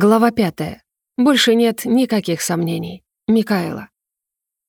Глава пятая. Больше нет никаких сомнений. Микаэла.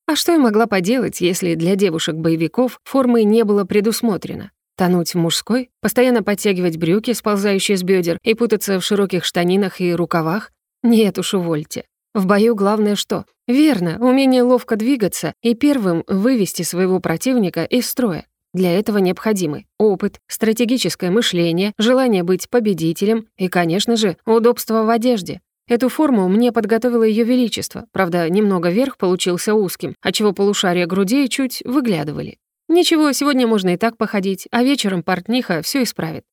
А что я могла поделать, если для девушек-боевиков формы не было предусмотрено? Тонуть в мужской, постоянно подтягивать брюки, сползающие с бедер, и путаться в широких штанинах и рукавах? Нет уж, увольте. В бою главное что? Верно, умение ловко двигаться и первым вывести своего противника из строя. Для этого необходимы опыт, стратегическое мышление, желание быть победителем и, конечно же, удобство в одежде. Эту форму мне подготовило Ее Величество, правда, немного верх получился узким, отчего полушария грудей чуть выглядывали. Ничего, сегодня можно и так походить, а вечером портниха все исправит.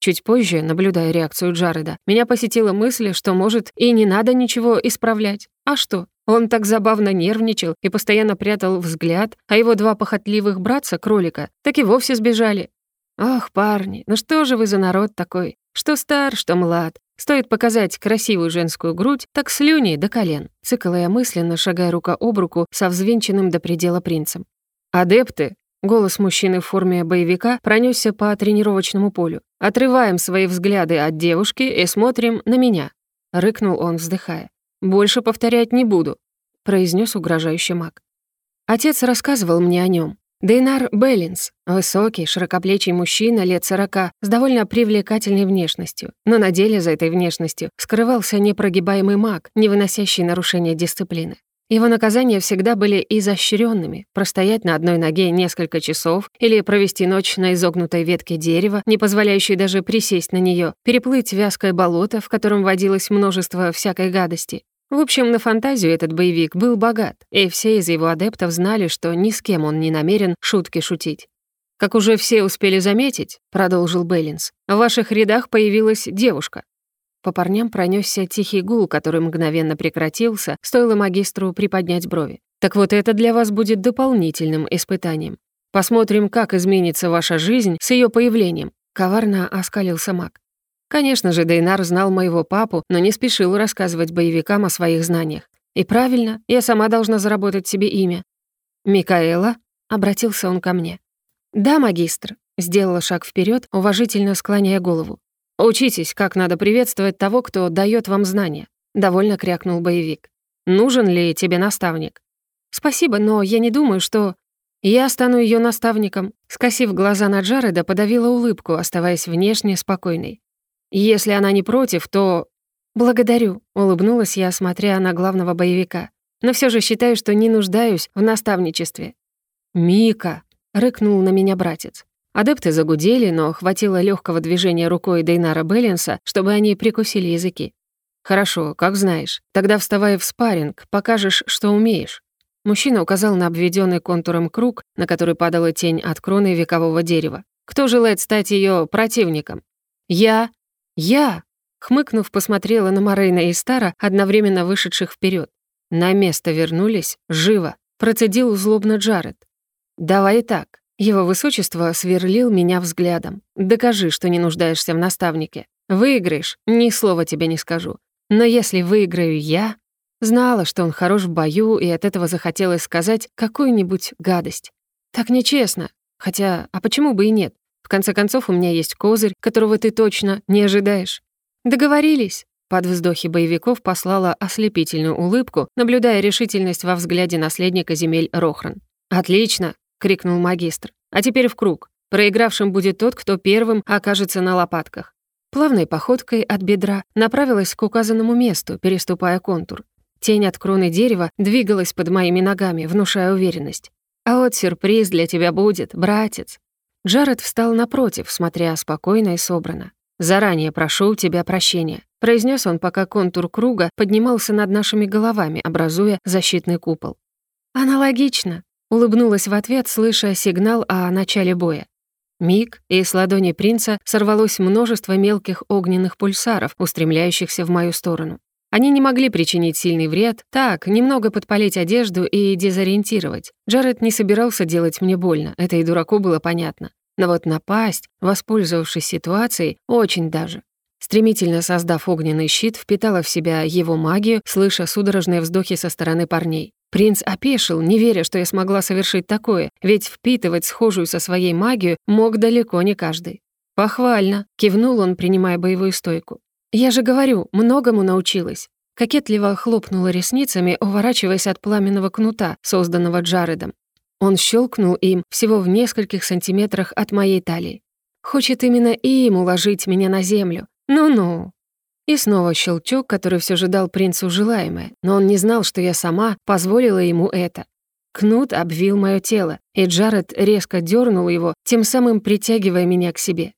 Чуть позже, наблюдая реакцию Джареда, меня посетила мысль, что, может, и не надо ничего исправлять. А что? Он так забавно нервничал и постоянно прятал взгляд, а его два похотливых братца-кролика так и вовсе сбежали. «Ах, парни, ну что же вы за народ такой? Что стар, что млад. Стоит показать красивую женскую грудь, так слюни до колен», цикла я мысленно, шагая рука об руку со взвинченным до предела принцем. «Адепты!» Голос мужчины в форме боевика пронесся по тренировочному полю. «Отрываем свои взгляды от девушки и смотрим на меня», — рыкнул он, вздыхая. «Больше повторять не буду», — произнес угрожающий маг. Отец рассказывал мне о нем. Дейнар Беллинс, высокий, широкоплечий мужчина лет сорока, с довольно привлекательной внешностью. Но на деле за этой внешностью скрывался непрогибаемый маг, не выносящий нарушения дисциплины. Его наказания всегда были изощренными. Простоять на одной ноге несколько часов или провести ночь на изогнутой ветке дерева, не позволяющей даже присесть на нее, переплыть вязкое болото, в котором водилось множество всякой гадости. В общем, на фантазию этот боевик был богат, и все из его адептов знали, что ни с кем он не намерен шутки шутить. «Как уже все успели заметить», — продолжил Бейлинс, «в ваших рядах появилась девушка. По парням пронесся тихий гул, который мгновенно прекратился, стоило магистру приподнять брови. «Так вот это для вас будет дополнительным испытанием. Посмотрим, как изменится ваша жизнь с ее появлением», — коварно оскалился маг. Конечно же, Дейнар знал моего папу, но не спешил рассказывать боевикам о своих знаниях. И правильно, я сама должна заработать себе имя. «Микаэла?» — обратился он ко мне. «Да, магистр», — сделала шаг вперед, уважительно склоняя голову. «Учитесь, как надо приветствовать того, кто дает вам знания», — довольно крякнул боевик. «Нужен ли тебе наставник?» «Спасибо, но я не думаю, что...» «Я стану ее наставником», — скосив глаза на Джареда, подавила улыбку, оставаясь внешне спокойной. «Если она не против, то...» «Благодарю», — улыбнулась я, смотря на главного боевика. «Но все же считаю, что не нуждаюсь в наставничестве». «Мика», — рыкнул на меня братец. Адепты загудели, но хватило легкого движения рукой Дейнара Беллинса, чтобы они прикусили языки. «Хорошо, как знаешь. Тогда вставай в спарринг, покажешь, что умеешь». Мужчина указал на обведенный контуром круг, на который падала тень от кроны векового дерева. «Кто желает стать ее противником?» «Я! Я!» Хмыкнув, посмотрела на Морейна и Стара, одновременно вышедших вперед. На место вернулись, живо, процедил злобно Джаред. «Давай так, его высочество сверлил меня взглядом. «Докажи, что не нуждаешься в наставнике. Выиграешь, ни слова тебе не скажу. Но если выиграю я...» Знала, что он хорош в бою, и от этого захотелось сказать какую-нибудь гадость. Так нечестно. Хотя, а почему бы и нет? Конце концов, у меня есть козырь, которого ты точно не ожидаешь. Договорились. Под вздохи боевиков послала ослепительную улыбку, наблюдая решительность во взгляде наследника земель Рохран. «Отлично крикнул магистр. «А теперь в круг. Проигравшим будет тот, кто первым окажется на лопатках». Плавной походкой от бедра направилась к указанному месту, переступая контур. Тень от кроны дерева двигалась под моими ногами, внушая уверенность. «А вот сюрприз для тебя будет, братец». Джаред встал напротив, смотря спокойно и собрано. «Заранее прошу у тебя прощения», — произнес он, пока контур круга поднимался над нашими головами, образуя защитный купол. «Аналогично», Улыбнулась в ответ, слыша сигнал о начале боя. Миг, и с ладони принца сорвалось множество мелких огненных пульсаров, устремляющихся в мою сторону. Они не могли причинить сильный вред, так, немного подпалить одежду и дезориентировать. Джаред не собирался делать мне больно, это и дураку было понятно. Но вот напасть, воспользовавшись ситуацией, очень даже. Стремительно создав огненный щит, впитала в себя его магию, слыша судорожные вздохи со стороны парней. Принц опешил, не веря, что я смогла совершить такое, ведь впитывать схожую со своей магию мог далеко не каждый. «Похвально», — кивнул он, принимая боевую стойку. «Я же говорю, многому научилась». Кокетливо хлопнула ресницами, уворачиваясь от пламенного кнута, созданного Джаредом. Он щелкнул им всего в нескольких сантиметрах от моей талии. Хочет именно им уложить меня на землю. Ну-ну. И снова щелчок, который все же дал принцу желаемое, но он не знал, что я сама позволила ему это. Кнут обвил мое тело, и Джаред резко дернул его, тем самым притягивая меня к себе.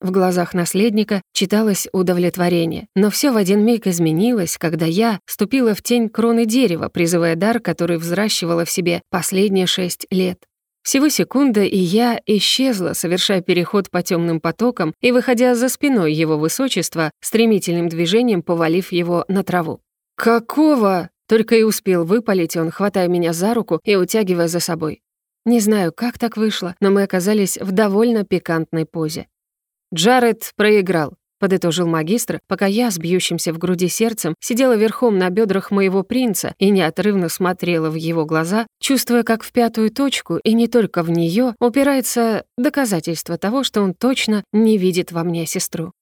В глазах наследника читалось удовлетворение, но все в один миг изменилось, когда я ступила в тень кроны дерева, призывая дар, который взращивала в себе последние шесть лет. Всего секунда, и я исчезла, совершая переход по темным потокам и выходя за спиной его высочества, стремительным движением повалив его на траву. «Какого?» — только и успел выпалить он, хватая меня за руку и утягивая за собой. Не знаю, как так вышло, но мы оказались в довольно пикантной позе. «Джаред проиграл», — подытожил магистр, пока я с бьющимся в груди сердцем сидела верхом на бедрах моего принца и неотрывно смотрела в его глаза, чувствуя, как в пятую точку, и не только в нее упирается доказательство того, что он точно не видит во мне сестру.